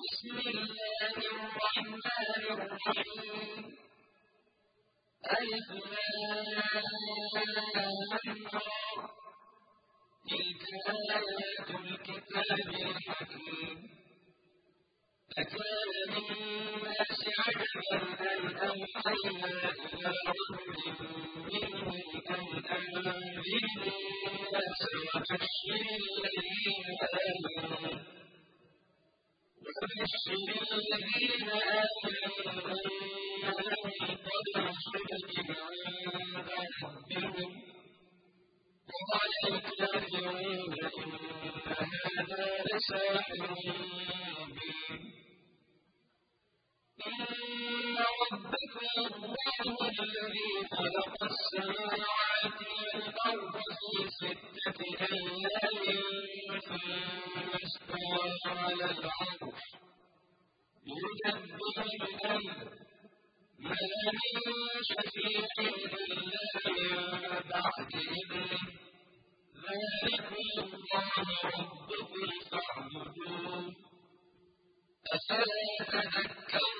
بسم الله الرحمن الرحيم ألف تلك آيات الكتاب الحكيم أكان للناس عجبا أن أوحينا إلى رجل منهم أن أنذر الناس وبشر الذين آمنوا وبشر الذين آمنوا أن لهم قدم صدق عند ربهم وقال الكافرون إن هذا لساحر مبين إن ربكم الله خلق السماوات والأرض في ستة أيام ثم على العرش يدبر الأمر ما من شفيع إلا من بعد إذنه ذلكم الله ربكم فاعبدوه أفلا تذكرون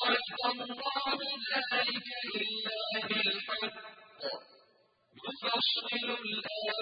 خلق الله ذلك إلا بالحق. يفصل الآيات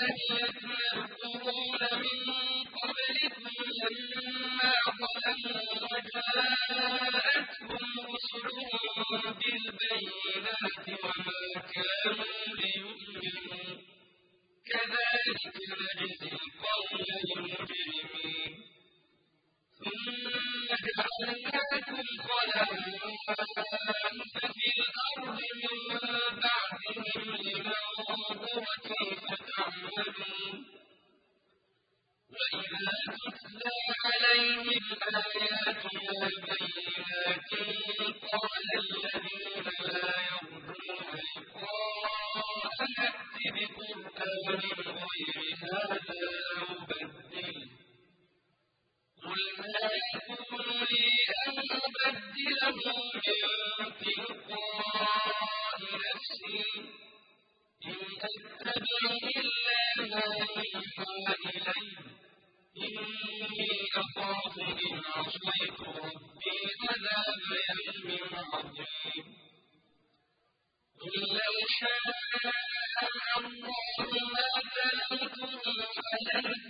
أهلكنا القرون من قبلكم لما ظلموا وجاءتهم رسلهم الله ما تلتم عليه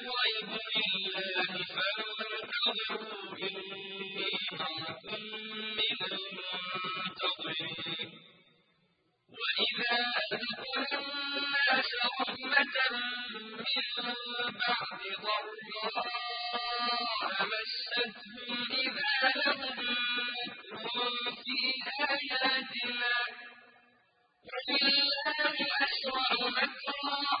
لله فانتظروا إني معكم من المنتظرين وإذا أذقنا الناس من بعد ضراء مستهم إذا لهم في آياتنا ولله أسرع مكرا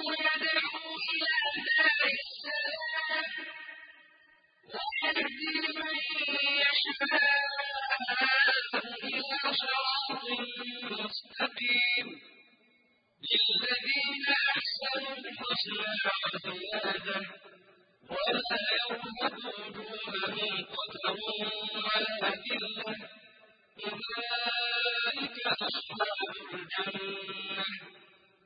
يَدْعُو إِلَىٰ السَّلَامِ وَيَهْدِي مَن يَشَاءُ إِلَىٰ صِرَاطٍ مُّسْتَقِيمٍ لِّلَّذِينَ أَحْسَنُوا الْحُسْنَىٰ وَزِيَادَةٌ وَلَا يَرْهَقُ وُجُوهَهُمْ قَتَرٌ وَلَا ذِلَّةٌ أُولَٰئِكَ أَصْحَابُ الْجَنَّةِ.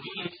قل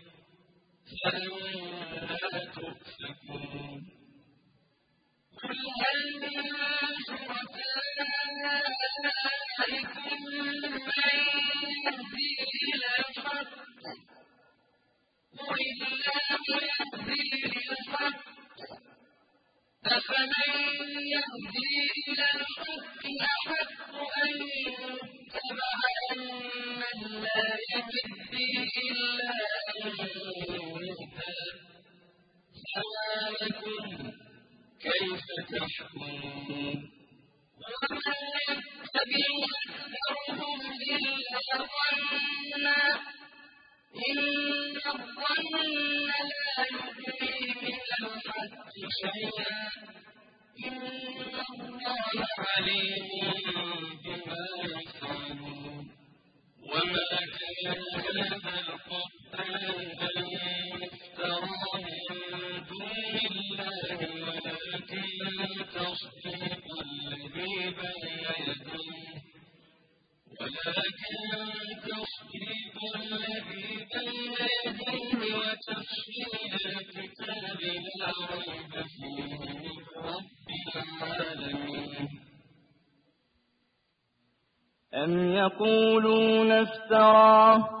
أفمن يهدي إلى الحق أحق أن ومن يتبع إلا ظنا إن الظن لا يغني من الحق إن الله عليم بما يفعلون. وما كان هذا القرآن أن ريب فيه من رب العالمين أم يقولون افتراه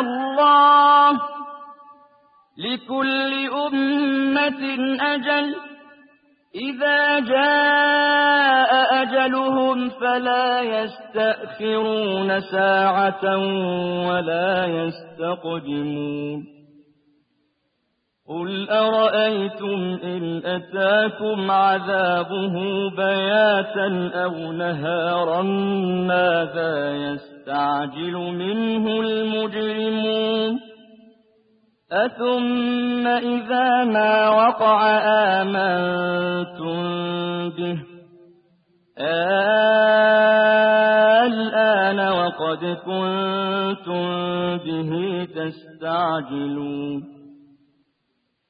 الله لكل أمة أجل إذا جاء أجلهم فلا يستأخرون ساعة ولا يستقدمون قل أرأيتم إن أتاكم عذابه بياتا أو نهارا ماذا يستعجل منه المجرمون. أثم إذا ما وقع آمنتم به. الآن وقد كنتم به تستعجلون.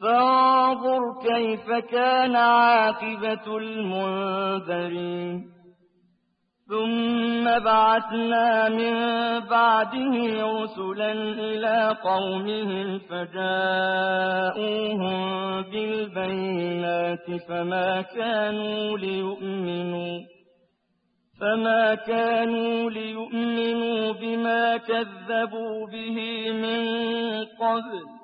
فانظر كيف كان عاقبة المنذرين. ثم بعثنا من بعده رسلا إلى قومهم فجاءوهم بالبينات فما كانوا ليؤمنوا فما كانوا ليؤمنوا بما كذبوا به من قبل.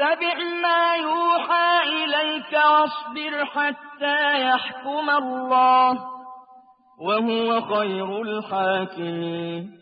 واتبع ما يوحى إليك واصبر حتى يحكم الله وهو خير الحاكمين.